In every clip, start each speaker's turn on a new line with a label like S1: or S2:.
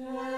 S1: Yeah.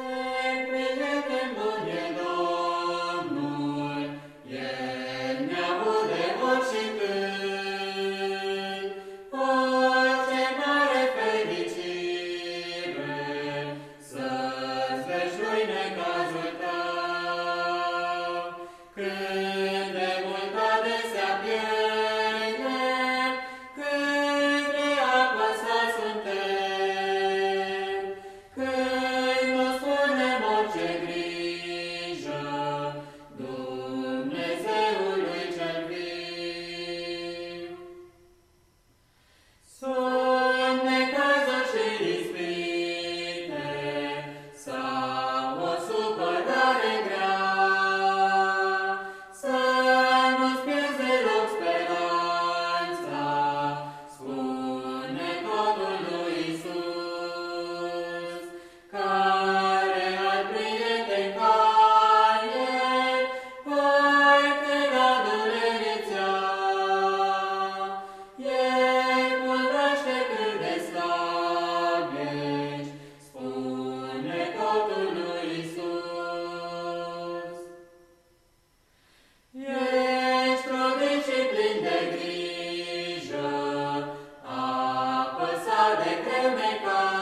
S1: Para be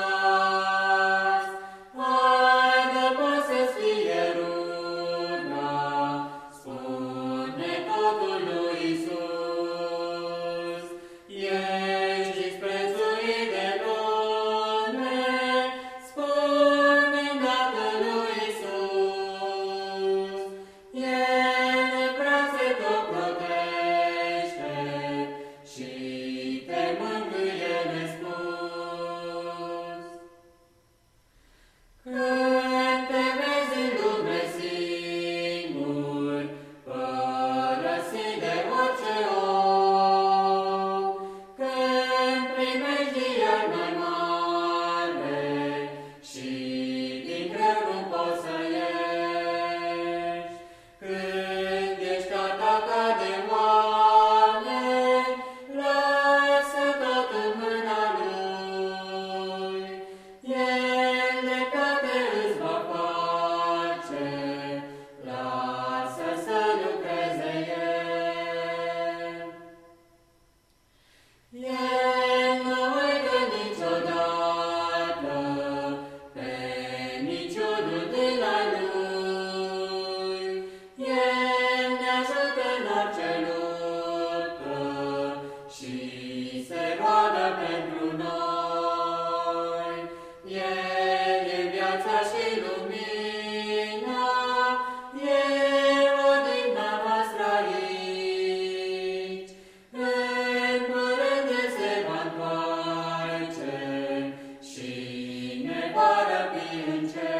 S1: in